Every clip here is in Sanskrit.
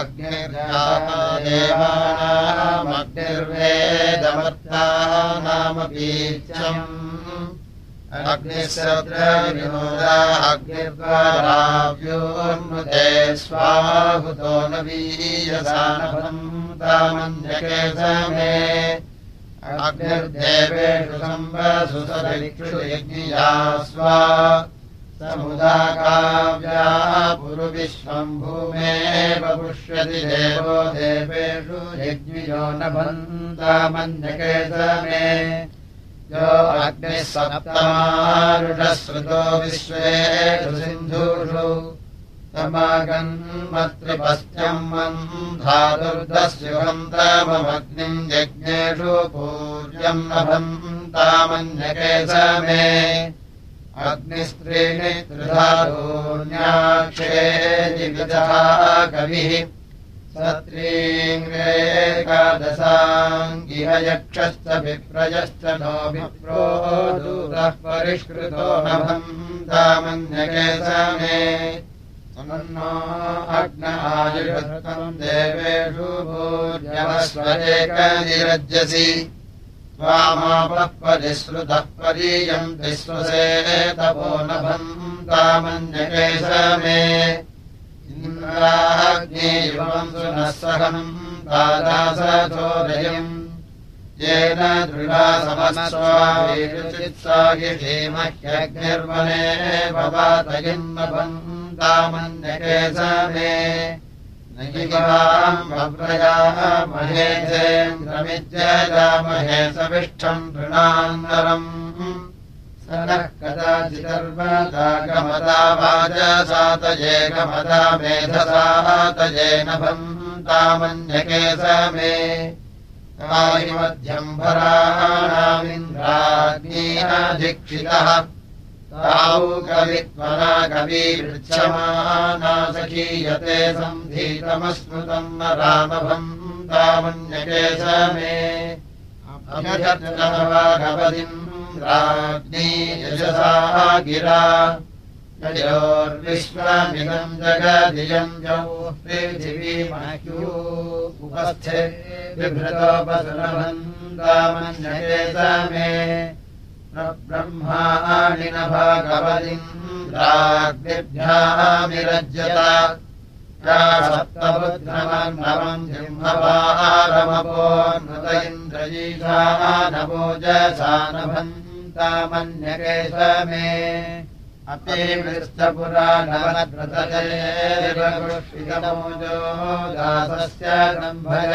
अग्निर्जादेवानामग्निर्वेदमर्ता नाम बीजम् अग्निश्रद्रविनोदा अग्निर्वाराव्योन्मुदे स्वाहुतो न वीयसानभम् तामन्यके समे अग्निर्देवेषु यज्ञिया स्वा समुदाकाव्या पुरुविश्वम् भूमे पुष्यति देवो देवेषु यज्ञियो न भन्तामन्यके समे यो अग्निः सप्तमारुषश्रुतो विश्वेषु सिन्धुषु। समागन्मत्रिपस्त्यम् धातुर्दस्युहम् ताममग्निम् यज्ञेषु पूज्यम् नभन्तामन्यके समे अग्निस्त्रीणि जिविदः कविः सत्रीङ्गेकादशाङ्गिह यक्षश्च विप्रजश्च नो विप्रो दूरः परिष्कृतो नभन्तामन्यके समे नो अग्नायुषम् देवेषु भूर्यवस्वरेकनिरज्यसि त्वामापः परिश्रुतः परीयम् विश्वसे तपो नभन्तामन्यके समे इन्द्राग्नेयुवम् सुनः सहम् दादासचोदयम् येन दृढासमस्वायुचित्सागिषीमह्यग्निर्वने भवातयन्नभन्तामन्यके समे नैवाम् भव्रयाः सविष्ठम् नृणान्तरम् स नः कदाचिदर्वदागमदा वाजसातये गमदा मेधसातये नभन्तामन्यके समे कायिमध्यम् भराणामिन्द्राग्नीयाधिक्षितः तावु कवित्वना कवीवृच्छमाना सखीयते सन्धीतमस्मृतम् न रामभन्तामन्यके समे भगवतिम् राज्ञी यशसा गिरा। योर्विश्वमिदम् जगदियम् जौ पृथिवीमह्यो उपस्थे बिभृतोपसुरभन्तामन्यके समे ब्रह्माणि न राज्ञिभ्यामिरज्यता या सप्तबुद्धमन्नवम् जिह्मवारमपोन्नत इन्द्रजीषा नवोजसा नभन्तामन्यके समे अपि वृष्टपुरा नवनद्रतजेरिवपुष्पितमोजो दासस्य सम्भय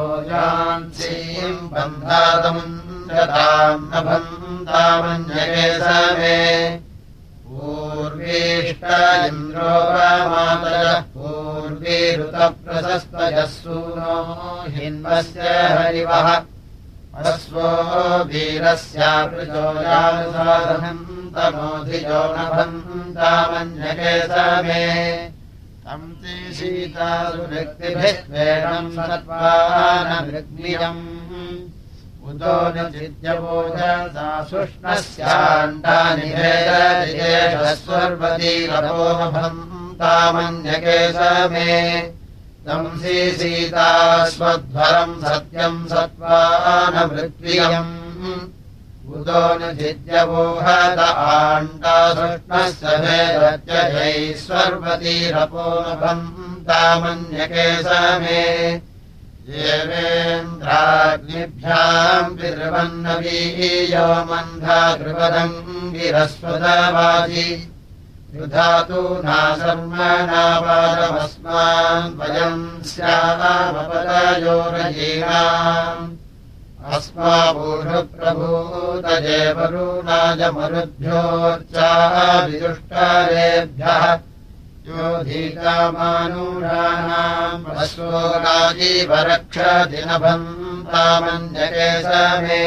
सिन्धभोजान्सीम् बन्धातम् दताम् न बन्धामन्यके समे पूर्वीष्ट इन्द्रो मातयः पूर्वीरुतप्रशस्तयः सूनो हिन्वस्य हरिवः अश्वो वीरस्यापृजोजानुसाधनम् तमोधिजो नभन्तामन्यके समे तम् ते सीतासुव्यक्तिभिः स्वेणम् सत्त्वानमृग्नियम् उतो न चिद्यवोजसा सुष्णस्याण्डानि भेदस्वर्वतीरपो नभन्तामन्यके समे तंसि सीता स्वध्वरम् सत्यम् सत्त्वानमृत्वियम् उदो न चिद्यवोहत आण्डासृष्णस्य भेदत्यजैश्वर्वतीरपो नभन्तामन्यके समे देवेन्द्राग्निभ्याम् पितृवन्नवीयो मन्धा ध्रुवदङ्गिरस्वदवाजि युधातु नाशर्मणापादमस्मान् वयम् स्यामपदयोरयीणाम्। अस्माभूषु प्रभूतजेवरूणायमरुभ्योच्चाविदुष्टारेभ्यः योधीतामानूषाणाम् अश्वोराजीवरक्षदिनभन्तामन्यके समे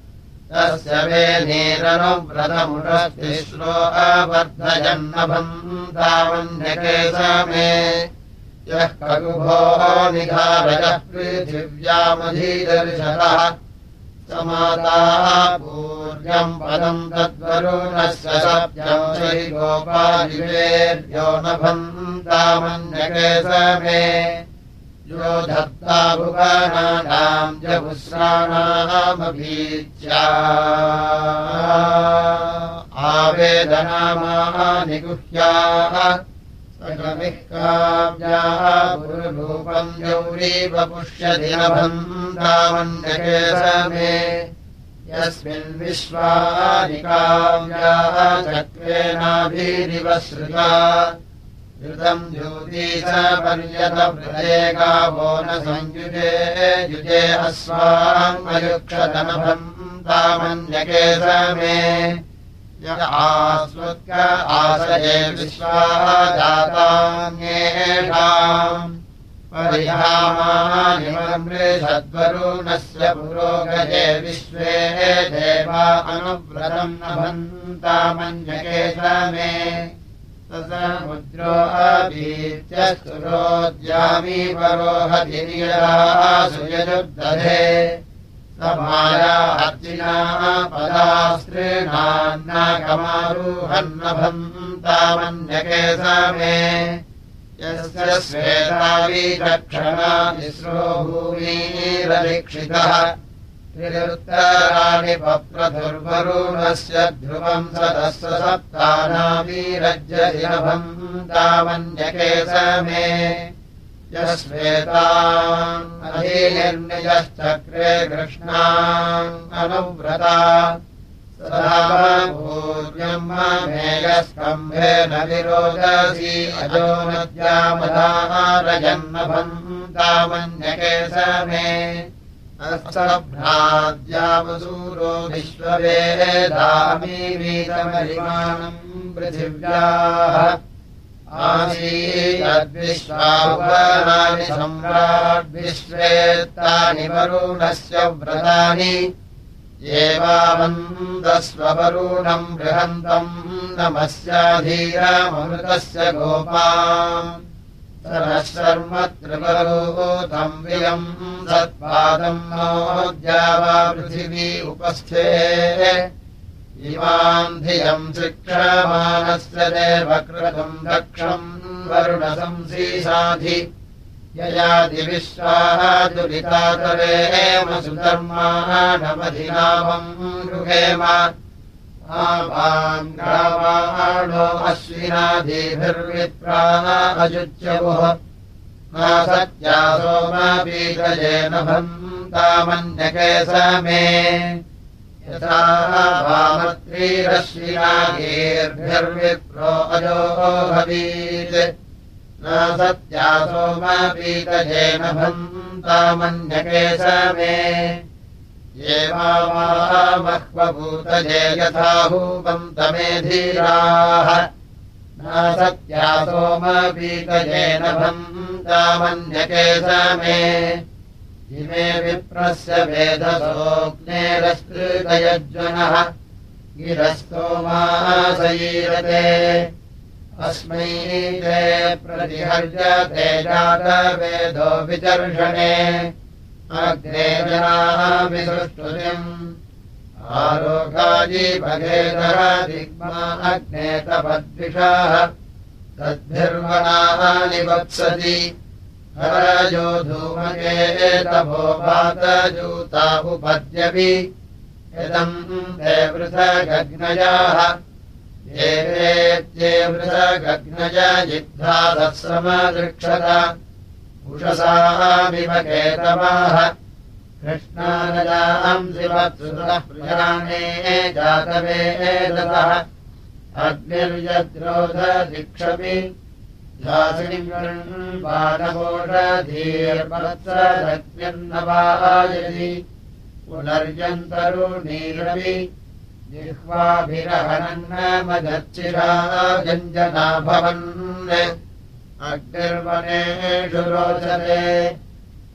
तस्य वे नीरनुव्रतमुषस्तिश्रो अवर्धयन्नभन्तामन्यके समे यः कगुभो निधारयः पृथिव्यामधीदर्शतः समाताः पूर्यम् पदम् श्रीगोपादिवेर्यो न भन्तामन्यके समे धत्ता भुवनानाम् जपुस्राणामभीच्या आवेदनामानि गुह्याः सकमिः काव्याः गुरुरूपम् गौरीव पुष्यदिनभन्तामन्यके समे यस्मिन् विश्वानि काव्याः चक्रेणाभिरिव श्रुता ृतम् ज्योतीश पर्यतवृते गावो न संयुजे युजे अस्वाङ्गयुक्षतनभम् तामन्यके समे। य आसये विश्वा जातान्येषाम्। परिहामानिमृषद्वरुणस्य पुरोगजे विश्वे देवा अनुव्रतम् नभन्तामन्यके समे समुद्रो अभीत्यस्तुरोद्यामी परोहतिर्यदासुयजुर्दधे समाया अर्जिना पदास्त्रीणान्नाकमारुहन्नभन्तामन्यके समे यस्य स्वेतावीचक्षणा तिस्रो भूमिरलिक्षितः त्रिरुत्तराणि पप्रधुर्वरुणस्य ध्रुवम् सदस्य समे यस्वेताम् अधिनिर्निजश्चक्रे कृष्णाम् अनुव्रता। सदा पूर्यम् मेयस्कम्भेन विरोदसी अजो नद्यामधारजन्मभम् तावन्यके समे भ्राद्यावसूरो विश्ववेदामीवीतमरिमाणम् पृथिव्याः आसीद्विश्वानि सम्राड्विश्वेत्तानि वरुणस्य व्रतानि एवावन्दस्ववरुणम् बृहन्तम् नमस्याधीरमृतस्य गोपाम् वियम् सत्पादम् नोद्यावा पृथिवी उपस्थे इमाम् धियम् शिक्षमानस्य देवकृतम् दक्षम् वरुणशंसीसाधि ययादिविश्वाः दुरितातरेम सुधर्माणमधिनामम् गृहेम ो अश्विनादिभिर्विप्राः अजुच्यवोः न सत्या सोमापीतजेन भन्तामन्यके समे यथा वामत्रीरश्विनादीर्भिर्विप्रो अजो भवीत्। न सत्या सोमापीतजेन भन्तामन्यके समे एवामह्वभूतजे यथाहूपन्तमे धीराः सत्या सोमपीतजेन भन्तामन्यके समे इमे विप्रस्य वेदसोऽग्नेरस्कृतयज्वनः गिरस्तोमासयीरते अस्मै ते प्रतिहर्यते जातवेदो विचर्षणे अग्ने जनाभिसृष्टुतिम् आरोगाजीभगेदर दिग्मा अग्ने तपद्विषाः। तद्भिर्वणानि वत्सति हरजो धूमके तभो भातजूता उपद्यपि। यदम् ते पृथगग्नयाः एवेत्येवृतगग्नज जिद्धादत्समदृक्षत उषसामिव केतवाः कृष्णानजांसिवत्सुतः प्रजाने जातवेदतः अग्निर्यद्रोधदिक्षपि दासिनिर्बाणवोषधीर्वत्सदग्न्यन्नवायति पुनर्यन्तरुणीरवि। जिह्वाभिरहनन्नमदर्चिरा गञ्जना भवन् अग्निर्वनेषु रोचते।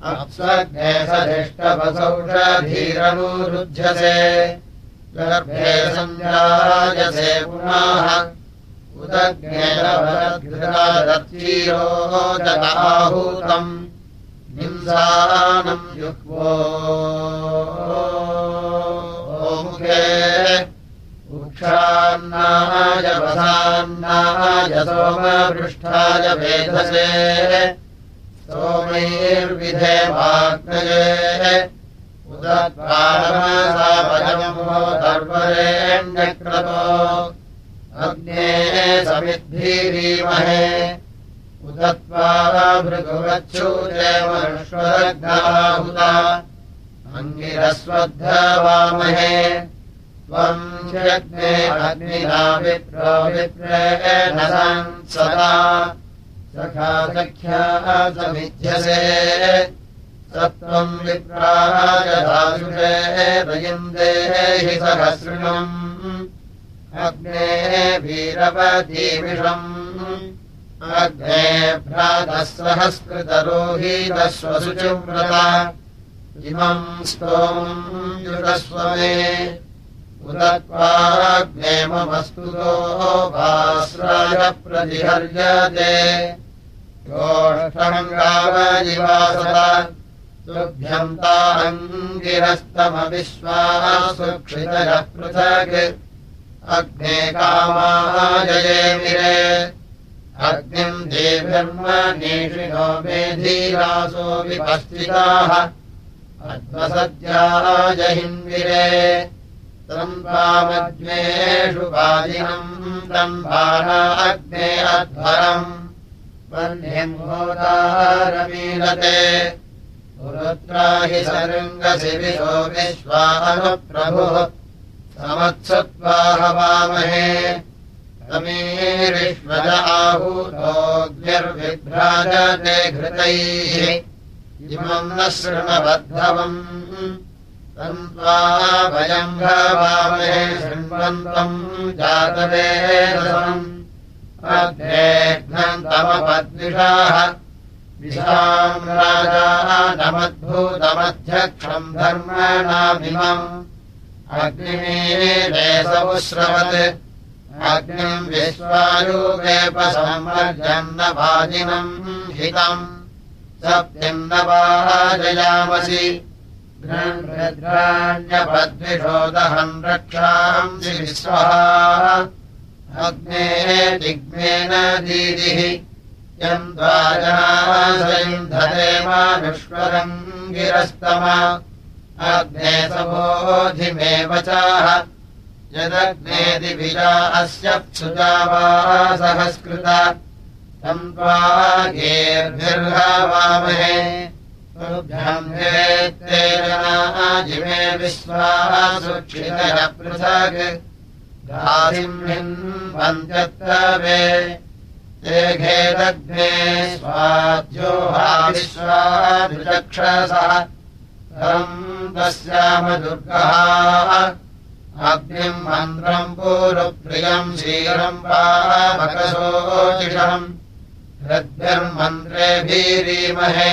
अप्स्वग्ने सधिष्टवसौषधीरनुरुध्यसे गर्भे सञ्जायसे पुनः। उदग्नेरवदग्धीरोदकाहूतम् निंसानम् जुह्वो मुखे उक्षान्नाय वसान्नाय सोमपृष्ठाय वेधसे। सोमैर्विधे वाग्नये। उदत्पादमसावयमो दर्वरेण्यक्रतो अग्ने समिद्भिरीमहे। उदत्वा भृगुवच्छूदेवश्वरग्नाहुता अङ्गिरस्वद्धवामहे त्वम् ह्यग्ने अग्निना विप्रो विप्रेण सदा। सखा सख्या समिध्यसे सत्त्वम् विप्रायदाशुषे वयन्दे हि सहस्रिणम्। अग्ने वीरवतीमिषम् अग्ने भ्रातः सहस्कृतरोहीतस्वशुचिव्रता इमम् स्तोम् युषस्व मे उदत्वाग्ने ममस्तुतो भास्राय प्रतिहर्यते गोष्ठङ्गावजिवासत तुभ्यन्ताङ्गिरस्तमविश्वासुक्षितयः पृथक्। अग्ने कामाजये मिरे। अग्निम् देभिर्मनीषिणो मेधीरासो विपस्थिताः अध्वसद्याजहिन्विरे तम्बामज्ञेषु वाजिनम् तम्बाना अग्ने अध्वरम्। वह्निम्भोदारमीलते पुरुत्रा हि सृङ्गसि विशो विश्वानुप्रभुः समत्सत्त्वा हवामहे। समीरिष्वज आहूतोऽग्निर्विभ्राजते घृतैः। इमम् न शृणबद्धवम् भवामहे शृण्वन्तम् जातवेदसम् अग्नेघ्नन्तमपद्विषाः विशाम् राजानमद्भूतमध्यक्षम् धर्मणामिमम्। अग्निमीरेसमुश्रवत् अग्निम् वाजिनम् हितम्। सप्तिम् न वाजयामसि घृण्भद्राण्यपद्विषोदहम् रक्षांसि विश्वः अग्ने दिग्मेन दीदिः। यम् द्वाजासयम् धरेमानुष्वरम् गिरस्तम। अग्ने समोधिमेव चाह। यदग्नेदिविजा अस्य सुजावासहस्कृत। तम् त्वा गेर्भिर्हवामहे। तुभ्यम् जिमे विश्वासुक्षितः पृथक् गासिंहिन्वन्त्यत्तवे ते घेदग्ने स्वाद्योहाविश्वाभिचक्षसः तम् तस्याम दुर्गः अग्निम् मन्त्रम् पूरुप्रियम् क्षीरम् वामकशोचिषम् हृद्भिर्मन्त्रेभीरीमहे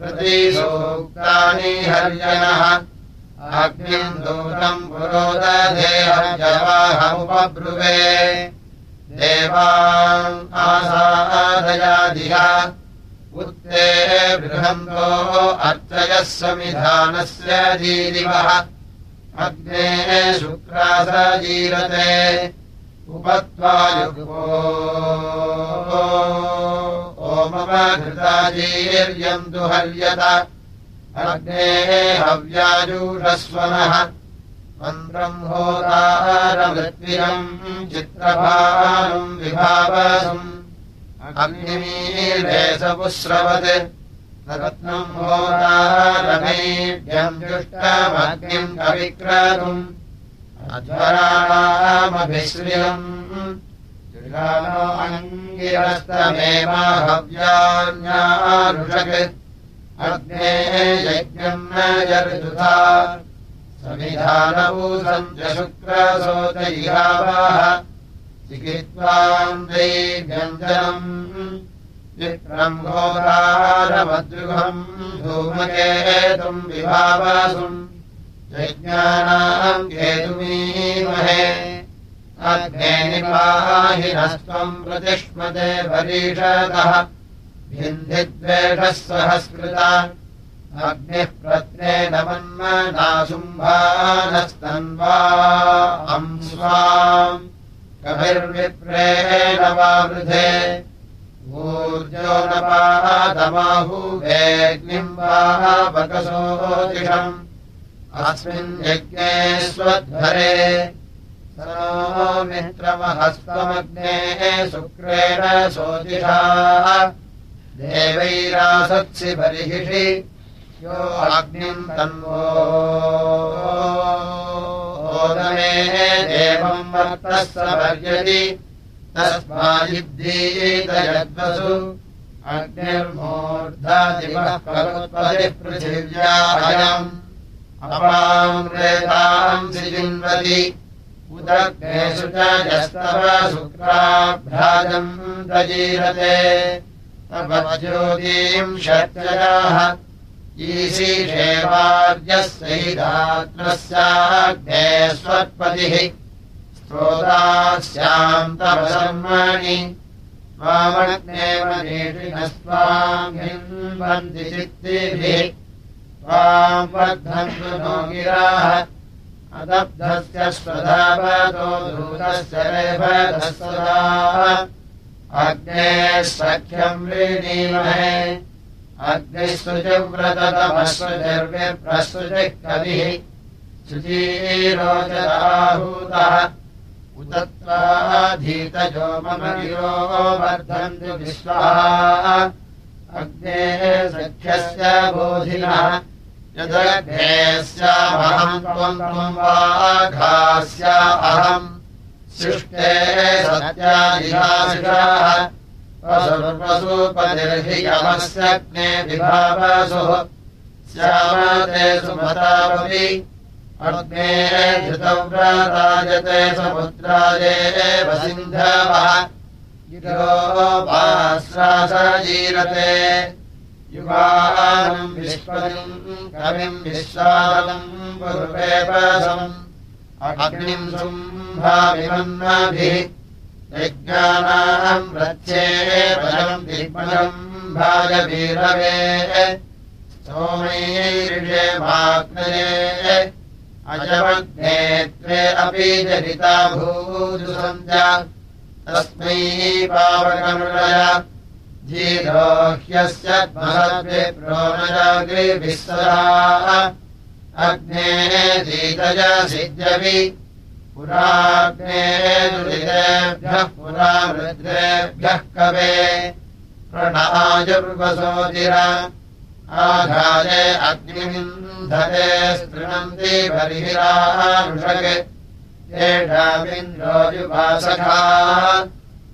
प्रतिसूक्तानि हर्यनः अग्निम् दूतम् पुरोदधेहमुपब्रुवे देवान् आसादयादिह उत्ते बृहन्तो अर्चयः समिधानस्य जीरिवः अग्ने शुक्रासजीरते उपत्वायुगो ओममघृताजीर्यन्तु हर्यत अग्ने हव्याजूषस्वनः मन्त्रम् विभावसम् अग्निमीलेसपुस्रवत् रत्नम् होतारमेभ्यम् जुष्टमग्निम् कविक्रतुम् अध्वराणामभिश्रियम्। अङ्गिरस्तमेवाहव्यान्यारुषक् अग्ने यज्ञम् न यर्जुधा समिधानभूतम् च शुक्रसोत इहावाः चिकित्वाम् दैव्यञ्जनम् चित्रम् घोरारमद्रुहम् धूमकेतुम् विभावासुम् यज्ञानाम् केतुमीमहे। अग्ने निपाहिनस्त्वम् प्रतिष्मते परीषतः भिन्दिद्वेषः सहस्कृता अग्निः प्रत्ने नमन्मनासुम्भानस्तन्वा अंस्वाम् कभिर्विप्रेण वा वृधे। ऊर्जो न पादमाहुवेग्निम् वा बकसोदिषम् अस्मिन् यज्ञे स्वध्वरे। मित्रमहस्तमग्ने शुक्रेण सोदिषा देवैरासत्सि बर्हिषि यो अग्निम् तन्वो। ओदमे देवम् वर्तः स पर्यति। तस्मादिब्धीतयद्वसु। अग्निर्मूर्धादिवः करोत्पदिः पृथिव्याहयम् अपाङ्ग्रेतांसि जिन्वति उदग्नेषु च यस्तव शुक्राभ्राजम् प्रजीरते ज्योतीम् शर्चयाः ईशीषेवार्यस्यैधात्रस्याग्ने स्वत्पतिः। स्तोतास्याम् तव शर्माणि त्वामग्नेव नेषिणस्त्वामिन्वन्ति चित्तिभिः अग्ने सख्यम् वीणीमहे अग्निस्तुजव्रततमस्वजर्विप्रस्तुतिः कविः शुचीरोचराहूतः उदत्वाधीतजो मम गिरो वर्धन्तु विश्वाः। अग्ने सख्यस्य बोधिनः यदग्नेस्यामहम् त्वम् त्वम् वाघास्या अहम्। सृष्टे सत्यादिशाशिषाः सर्वसूपनिर्हि यमस्यग्ने विभावसुः। स्यामते सुमतावपि अग्ने धृतव्रतायते समुद्रादेव सिन्धवः गिरोपाश्रासजीरते युवानम् विश्वम् कविम् विश्वादम् पुरुपेपसम् अग्निम् शुम्भाभिमन्नाभिः यज्ञानाम् रथ्ये बलम् दिग्मलम् भाजवीरवे। सोमैरिषे माग्नये अजमग्ने त्वे अपि जनिता भूजुसञ्च। तस्मै महद्विप्रोनजाग्रिभिः सदा अग्ने धीतज सिद्ध्यपि। पुराग्ने दुरितेभ्यः पुरा वृद्रेभ्यः कवे। प्रणायुर्वसोतिर आघाये अग्निमिन्धते येषामिन्द्रोजुपासखा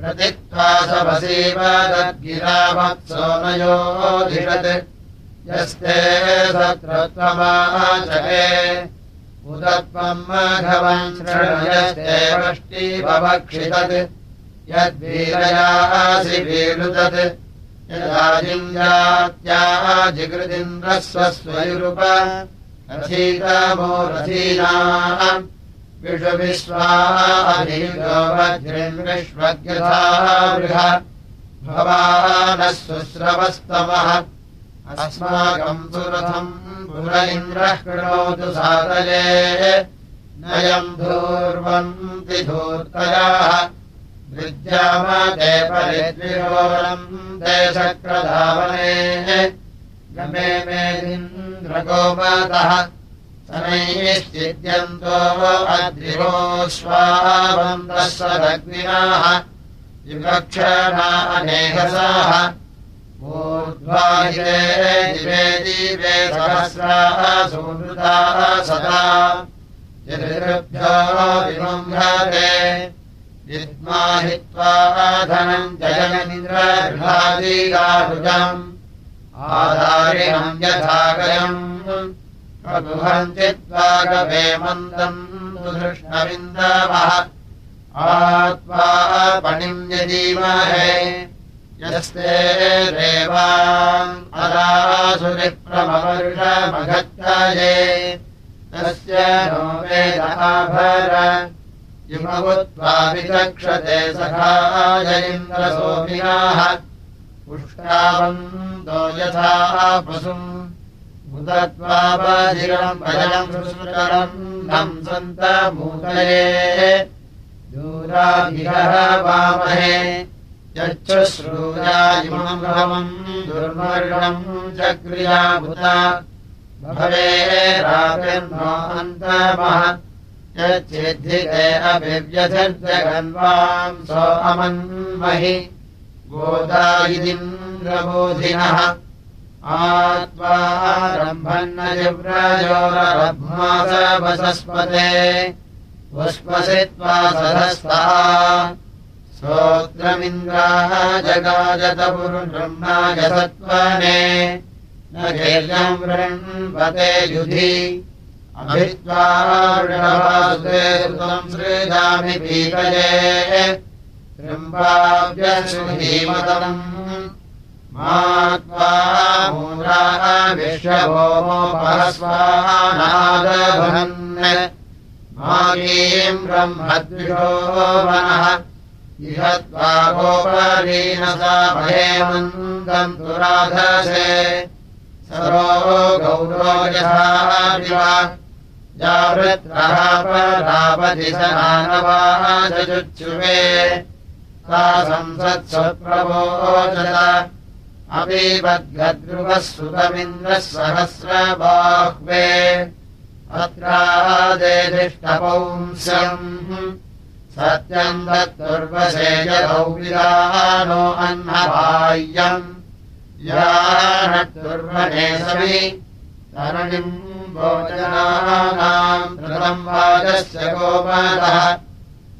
प्रतित्वा सवसीव तद्गिरामत्सोमयोधिषत् यस्ते सत्रत्वमाचके उदत्वम् माघवम् शृणयस्ते वष्टिवभक्षितत् यद्वीरयासि वीरुदत् यदाजिञ्जात्याः जिगृदिन्द्रस्वस्वयुरुप रथीतमो रथीनाः वज्रिन् विश्वज्ञथा भवानः सुस्रवस्तमः अस्माकम् सुरथम् पुर इन्द्रः कृणोतु सातये नयम् धूर्वन्ति धूर्तयाः विद्यामते परिद्विरोरम् देशक्रधावने गमे अद्रिवोऽश्वावन्तः सदग्निनाः विवक्षणा अनेकसाः ऊर्ध्वाहिरे दिवे दिवे सहस्राः सुहृताः सदा। विद्माहित्वा धनम् जयनिन्द्रगृहादिगाढुजम् आधारिणम् यथागयम् प्रबुहञ्चित्वागवे मन्दम् सुधृष्णविन्दवः आत्वा पणिम् यदीमहे यस्ते अदासुरिप्रमवर्षमघत्तये। तस्य नो वेदाभर इमवुत्वा विचक्षते सखाय इन्द्रसोमिनाः पुष्टावन्तो यथा पशुम् यच्छ्रूया इमम् भवम् दुर्वर्णम् चक्रियाभूता। भवे राजन्नो अन्तमः। यच्छिद्धिते अभिव्यथिर्जगन्वाम् सो अमन्महि गोदायिदिन्द्रबोधिनः। आत्मारम्भन्न जिव्रजोरब्मासवसस्पते पुष्पसि त्वा सोत्रमिन्द्राः जगाजतपुरुब्रह्माय सत्त्वने न केल्यम् वृण्वते युधि। अभित्वासुते सुतम् सृजामि पीकये त्र्यम्बाव्यसुधीमतम् मात्वा मूलाः विश्वभोमोपहस्वानादभन् मागीम् ब्रह्मद्विषो मनः इह त्वा गोपरीनसा महेमन्दम् दुराधसे। सरो गौरो यथा जावृत्रः परापतिशनानवाचुच्युवे सा संसत्स्वप्रवोचत अबीवद्गद्रुवः सुतमिन्द्रः सहस्रबाह्वे अत्रादेधिष्टपौंस्यम् सत्यम् विदानो अह्नबाह्यम् यानर्वणे सवि तरणिम् भोजनानाम् कृतम् वाजस्य गोपालः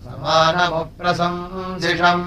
समानमुप्रशंसिषम्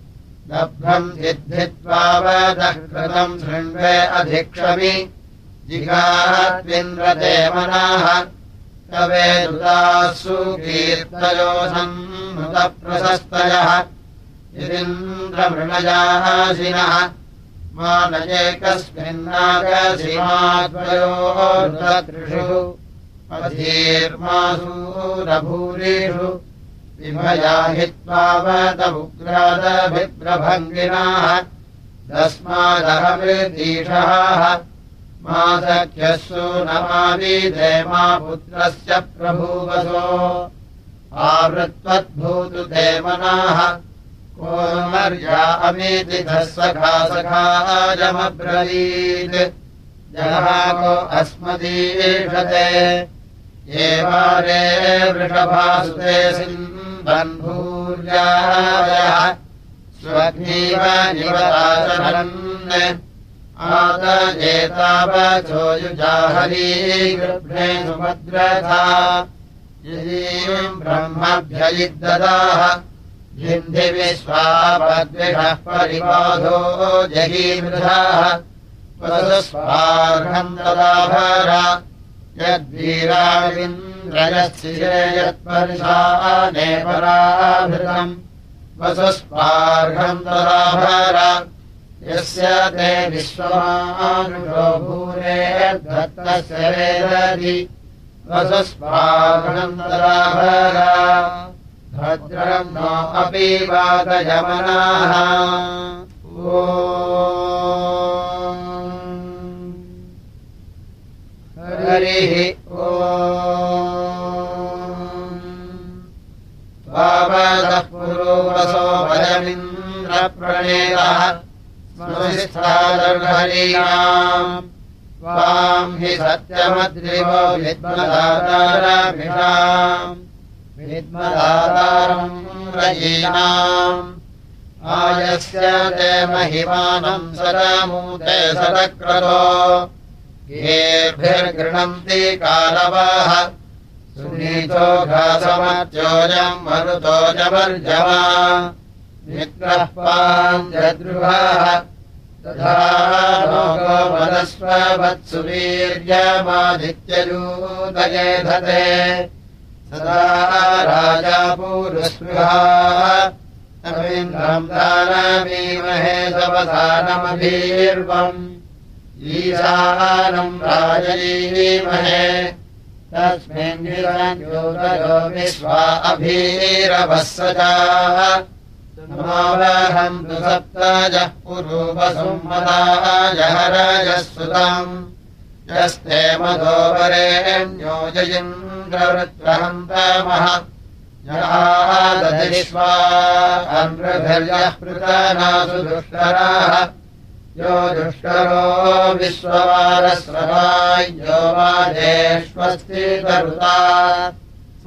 लभ्रम् सिद्धित्वावदः कृतम् शृण्वे अधिक्षमि। जिगात्विन्द्रदेवनाः कवे मानयेकस्मिन्नागसीमाद्वयोः त्रिषु अधीर्मासूरभूरिषु विभया हित्वावतमुग्रादभिप्रभङ्गिनाः तस्मादहमृतीषाः मा सख्यः सूनमावीदे मा पुत्रस्य प्रभूवसो आवृत्वद्भूतु देवनाः कोमर्या अमीतिथः सखा सखायमब्रवीत् जहाको अस्मदीषते एवारे वृषभासुते सिम्बन्भूर्यायः स्वग्नीव निवराचरन् आदजेतावचो युजाहरी गृभ्रे सुभद्रथा यदीम् ब्रह्मभ्ययिद्ददाः भिन्धिविश्वापद्विषः परिबाधो जहीमृधाः वसुस्वार्हम् तदाभर यद्वीराविन्द्रयस्थिरे यत्पर्शाने पराभृतम् वसुस्वार्हम् तदाभर यस्य ते विश्वमानुषो भूरे दत्तस्य वेदधि वसुस्वार्हम् तदाभर भद्रम् नो अपि वातयमनाः ओ। हरिः ओवदः स्मृतिस्थादर्हरीणाम् त्वाम् हि सत्यमद्रिवो विद्मदातारभिषाम् विद्मदातारम् रयीणाम् आयस्य ते महिमानम् सदमूते सदक्रतो। येभिर्गृह्णन्ति कालवाः। सुनीतो घासमर्चोजम् मरुतो जवर्जवा मित्रः पाञ्जद्रुवः तथा लोकोमदस्वत्सुवीर्यमादित्ययूतये धते सदा राजा पूरुस्पृहान्द्रम् दानमीमहे सवधानमभीर्वम् ईशानम् राजयीमहे तस्मिन् विश्वा अभीरवः सजाः समावहन्तु सप्ताजः पुरूपसुमदाय हरजः सुतम् यस्ते मधोपरेण्योजयिन्द्रवृत्रहन्तमः जहादधिष्वा अनृभिर्यः पृतनासु दुष्कराः यो दुष्करो विश्ववारस्रवायो वाजेष्वस्ति सर्वस्वविष्ठसमनावसोगहि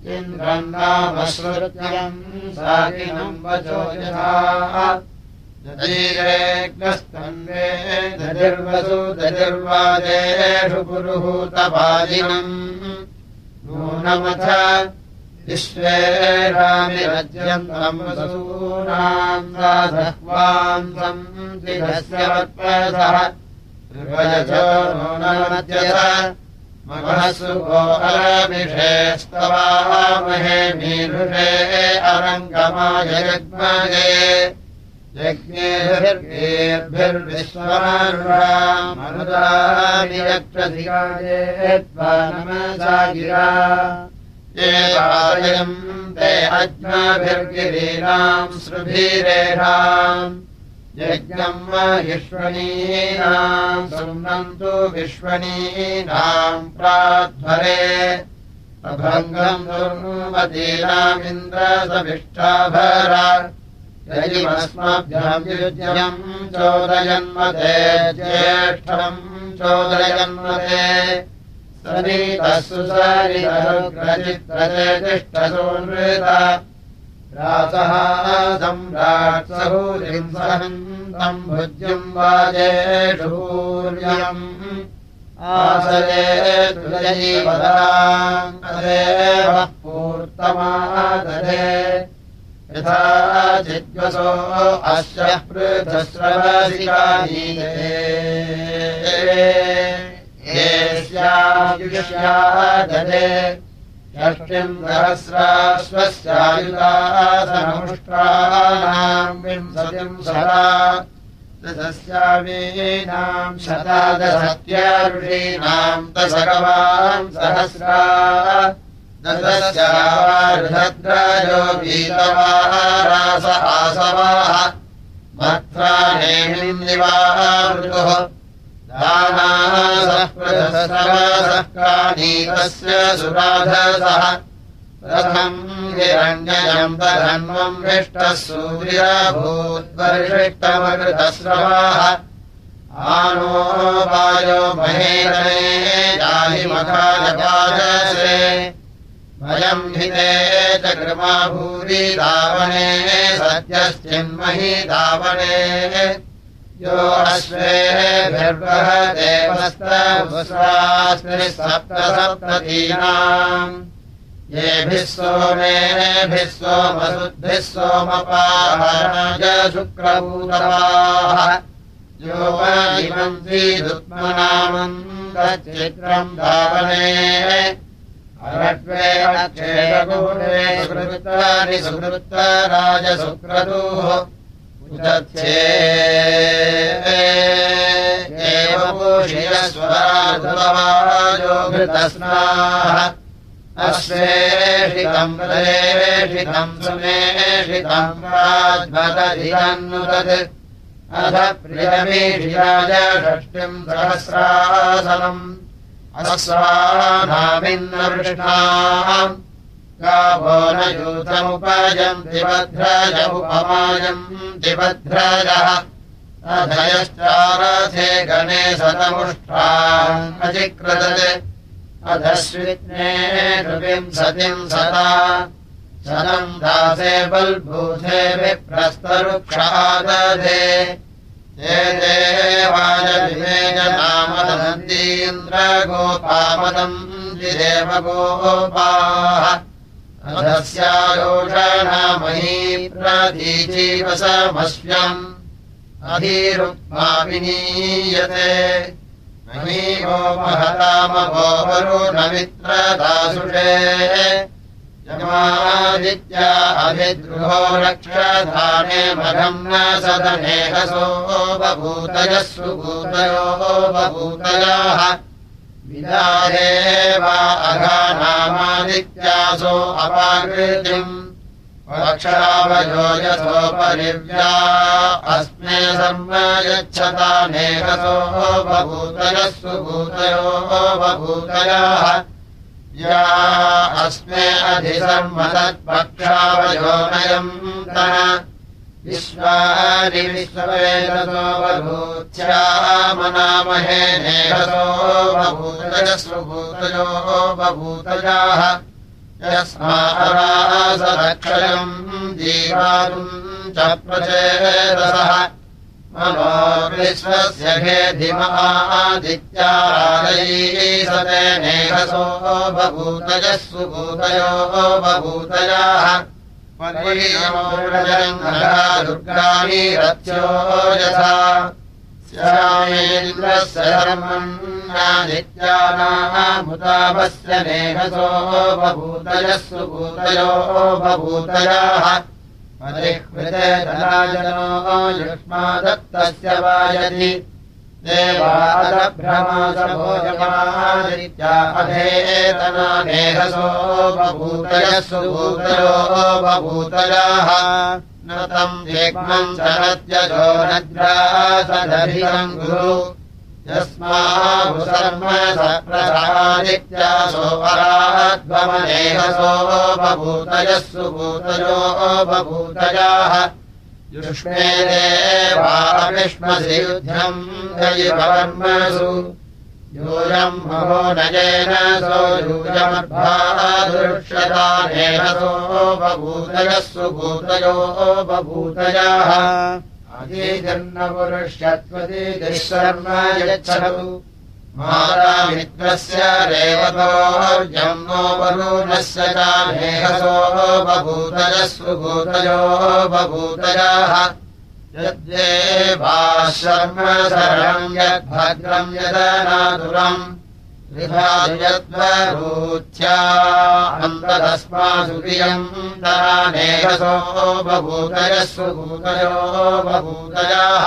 इन्द्रम् नामश्रुत्यम् साकिनम् वचो यथा। दधीरेग्नस्तन्वे दधिर्वसु दधिर्वादेषु पुरुहूतपादिनम्। नूनमथ विश्वे रामिरज्यन्तम् वसूनाम् दाधह्वान्तम् दिघस्य वत्पसः त्रिवयजो नूनमद्यथ महसु वो अलमिषेस्तवामहे मीरुषे अरङ्गमाय यज्ञे यज्ञेभिर्भिर्विश्वमनुदानि यक्षधिकाये त्वा नमसा गिरा एवायम् ते अज्ञाभिर्गिरीणाम् श्रुभिरेषाम् यज्ञम् महिष्वणीनाम् शृण्वन्तु विश्वणीनाम् प्राध्वरे। अभङ्गम् युज्यम् चोदयन्मते ज्येष्ठम् चोदयन्मते। सरितरुग्रचित्रते तिष्ठसो नृत रासः सम्राट्सहूरिम् सहन्त तम् भुज्यम् वाजेषूर्यम् आसरे तुलयीवदादेव पूर्तमादरे। यथा पृथस्रवसिकानीये येष्यायुष्यादरे षष्टिम् सहस्राश्वस्यायुदासमुष्ट्राणाम् विंशतिम् सदा दशस्यावीनाम् शतादशत्यारुषीणाम् दशगवान् सहस्रा दशस्यावार्धद्राजो वीतवारास आसवाः मत्राणेमिन्दिवाः मृदुः कानीतस्य सुराधसः रथम् हिरण्ययम् तधन्वम् हृष्टः सूर्याभूद्वर्षिष्टमकृतस्रवाः आनो वायो महेरणे याहि मखाजपाजसे भयम् हिते च कृमा भूरि दावने सत्यश्चिन्महि दावने यो अश्वेभिर्वहदेवस्तभुस्रास्ति सप्तसप्ततीनाम् येभिः सोमेभिः सोमसुद्भिः सोमपाहाराज शुक्रभूतवाः योपजीवन्ति दुत्मनामम् तच्चित्रम् धावने। अक्षेदगुणे सुकृतानि सुकृतराजसुक्रतुः एवपूषियस्वराधुवाजो घृतस्नाः अश्वेषितम् प्रदेशितम् सुमेषितम् राज्भदधिरन्नुदत् अथ प्रियमीषिराज षष्टिम् सहस्रासनम्। अस्वानामिन्नवृष्णाम् गावो न भद्रज उपमायन्ति भद्रजः अधयश्चारथे गणे सतमुष्टाम् अचिक्रदत् अधश्वित्ने विंशतिम् सदा शतम् दासे बल्भूते विप्रस्तरुक्षादधे ते देवायविवेजनामदन्दीन्द्रगोपामदम् द्विदेवगोपाः अधस्यायोषणामही प्रतीजीवसमश्यम् अधीरुक्मा विनीयते महीवो महतामगोपरो न मित्रदासुषे यमादित्या अभिद्रुहो रक्षधाने मघम् न सदनेहसो बभूतयः सुभूतयो बभूतयाः विदाहे वा अघानामादित्यासो अपाकृतिम्। वक्षावयो यथोपरिव्या अस्मे सर्वयच्छतानेकसो बभूतयः सुभूतयो बभूतयाः या अस्मे अधिसर्मतत्पक्षावयोनयम् तन विश्वानि विश्ववेदसो बभूत्यामनामहे नेहसो बभूतयः सुभूतयो बभूतयाः यस्मारासदक्षयम् जीवातुम् च प्रचेदसः। मनो विश्वस्य घेधिमादित्यारालयीसते नेहसो बभूतयः सुभूतयो रथ्यो यथा श्यामेन्द्रस्य धर्मन्नादित्यानामुतापस्य नेहसो बभूतयः सुभूतयो बभूतयाः परिह्वृते धनाजनो युष्मादत्तस्य वायति अधेतना नेहसो बभूतयः सुभूतयो बभूतयाः। न तम् गुरु। यस्माभुसर्म सप्रसादित्यासो पराध्वमनेहसो बभूतयः सुभूतयो बभूतयाः युष्मे युध्यम् दयिवर्मसु यूयम् महो नयेन सो यूयमर्भादृश्यता नेहसो बभूतयः सुभूतयो बभूतयाः अजीजन्नपुरुष्यत्वतीतिः यच्छतु मातामित्रस्य रेवतोर्जन्मो वरुणस्य च मेहसो बभूतयः शरणम् यद्भद्रम् अन्तदस्मासु प्रियम् तरानेहसो बभूतयः सुभूतयो बभूतयाः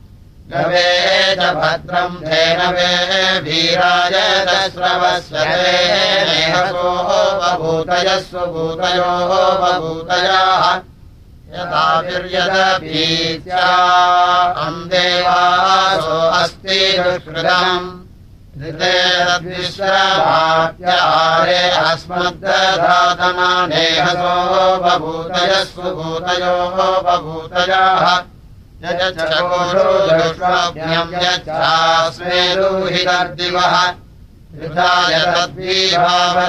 च भद्रम् धेनवे वीराय दस्रवस्वनेहसो बभूतयः सुभूतयोः बभूतयाः यदाभिर्यदपीत्या अन्देवासो अस्ति दुष्कृतम्। ऋतेरद्विश्रभात्यारे अस्मद्दधातनानेहसो बभूतयः सुभूतयोः बभूतयाः दूहितर्दिवः ऋताय तद्वीभावर्याप्याय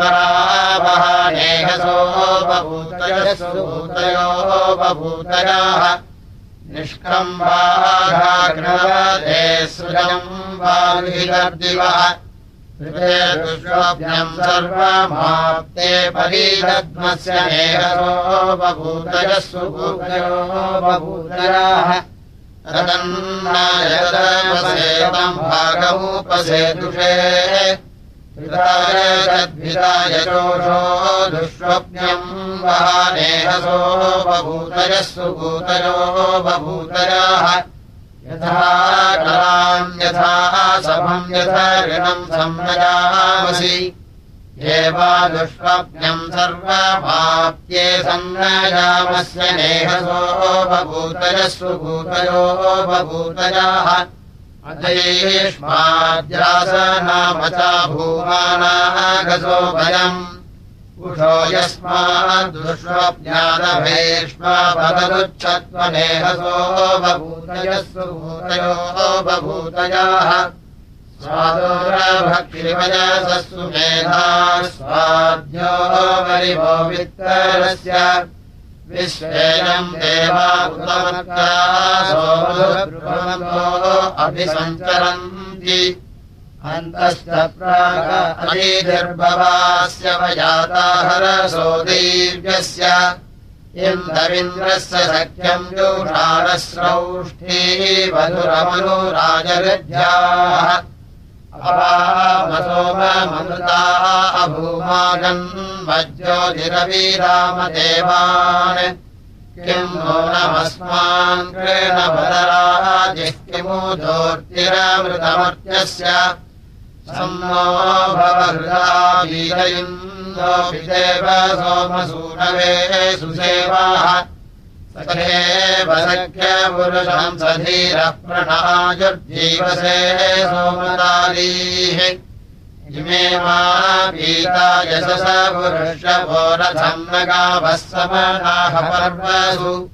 परावः। नेहसो बभूतयः निष्कम्बाघाग्नवते सुजम् वाहितर्दिवः ऋते दुष्वाभ्यम् सर्वमाप्ते परिदद्मस्य नेहसो बभूतयः सुभूतयो बभूतयाः तदन्नायदमसेतम् भागमुपसेतुषे। तद्भिदाय चोषो दुष्वप्न्यम् वहानेहसो बभूतयः सुभूतयो बभूतयाः यथा कलाम् यथा सभम् यथा ऋणम् एवा दुष्वप्न्यम् सर्वमाप्ये सङ्गजामस्य नेहसो बभूतयः सुभूतयो बभूतयाः अधैष्माद्यासनाम च भूमानागसो भयम् उषो यस्माद्दुष्वप्न्यादभेष्मा पदरुच्छत्वनेहसो बभूतयः स्वादोरभक्षिवयसस्सु मेधा स्वाद्यो वरिवो वित्तरस्य विश्वेनम् देवा उतमत्कासो अभिसञ्चरन्ति अलीनिर्भवास्य वजाताहरसो देव्यस्य इन्दविन्द्रस्य सख्यम् जोषारस्रौष्ठी मधुरमनुराजगृध्याः अपामसोममृताः अभूमागन् मज्ज्योतिरवीरामदेवान् किम् नो नमस्मान् कृणभदराजिः किमु दोर्तिरमृतमर्त्यस्य सोमसूनवे सुसेवाः। सखेव सख्यपुरुषम् सधीरः प्रणाजुर्जीवसे सोमदारीः। इमे मा पीता यशस न गावः समनाः पर्वसु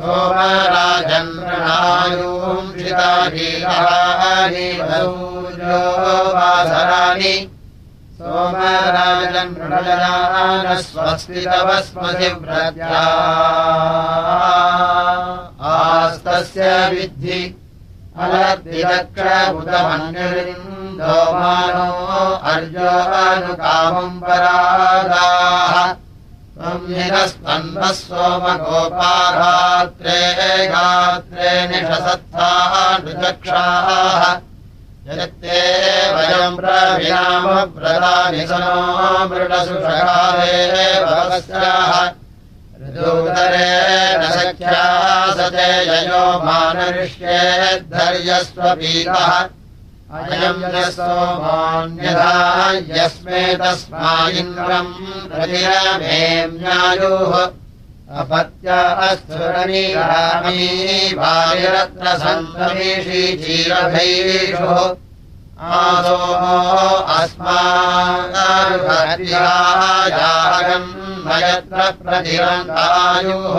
सोमराजन्मणायूंशिताहीराणि वसूर्यो वासराणि सोमराजन् मृणजनान स्वस्तितवस्मसि व्रजा आस्तस्य विद्धि अलद्विदक्षबुधमन्यरिन्दो मानो अर्जुनुकामम् परादाः संहिनस्तन्वः सोमगोपाघात्रे गात्रे निषसत्थाः नृचक्षाः यत्ते वयम् प्रविनामव्रतानि सनो मृडसुषकाले भवस्याः ऋदूतरे न सख्या स ते ययो मानरिष्येद्धर्यस्वपीतः अयम् न सोमान्यथा यस्मे तस्मा इन्द्रम् प्रतिरमेम्यायुः अपत्य आसो अस्मागम् मयत्र प्रतिरन्तायुः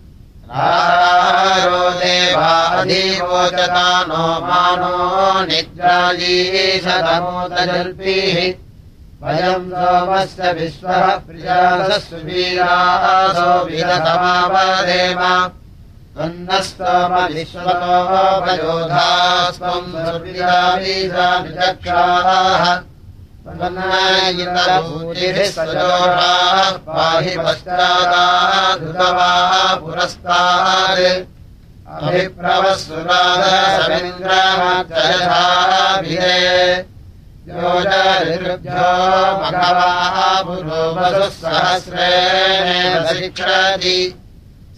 स्यामपतयोरयीनाम् देवाधिवोचता नो मानो निद्रायीशतमोदजल्पीः वयम् सोमस्य विश्वः प्रियासुवीरासो विरतमावदेव त्वन्नस्तोम विश्वतोपयोधास्त्वम् पुरस्तात् अभिप्रवसुराधरवीन्द्रमत्रयथाभिरे योजनिर्भ्यो मघवाः सहस्रेण शिक्षति।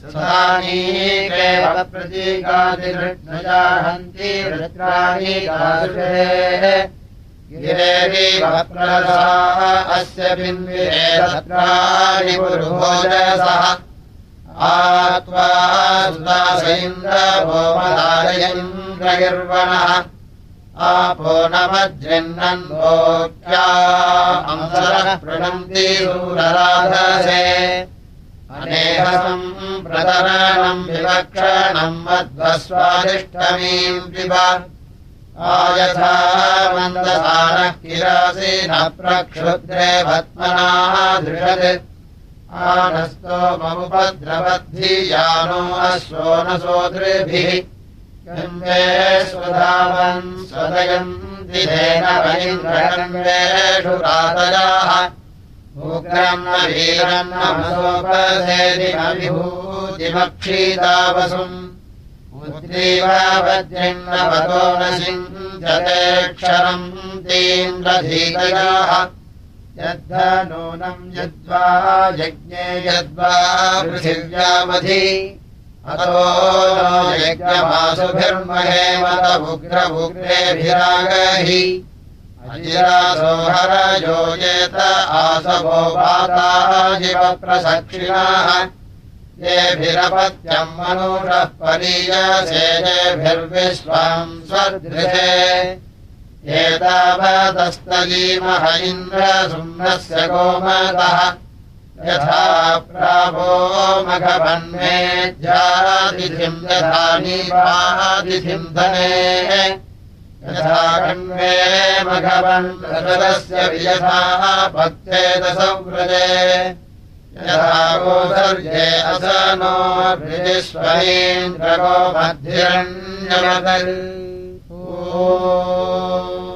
सुधानीकेव प्रतीकादिनजाहन्ति वृत्राणि अस्य आत्वा सुदासेन्द्रभोमदारयन्द्रगिर्वणः आपो न पृणन्ति सूरराधसे अनेहसम् प्रतरणम् विवक्षणम् मध्वस्वादिष्टमीम् पिब आयथा मन्दसानः किरासि न प्रक्षुद्रे भत्मना दृशत् आनस्तो ममुपद्रवद्धियानो अश्वो न सोदृभिः। स्वधावन् न वीरम् न विभूतिमक्षीतावसुम् वज्रिन्नवतो न सिञ्चतेऽक्षरम् तीन्द्रधीतयाः। यद्धा नूनम् यद्वा यज्ञे यद्वा पृथिव्यामधि अतो नो यज्ञमासुभिर्महेमत उग्रमुग्रेभिरागहि अजिरासो हरयोजेत आसवो येभिरपत्यम् मनुषः परीयसेजेभिर्विश्वाम् स्वदृशे एतावदस्तलीमह इन्द्रसुम्नस्य गोमतः। यथा प्राभो मघवन्मेध्यादिथिम् यथा नीपादिथिम् धने। यथा कण्वे मघवन् रजलस्य वियथा भक्तेदसव्रजे यथागोधर्ये असनो विश्वरीन्द्रगो मध्यरण्यमदल् ओ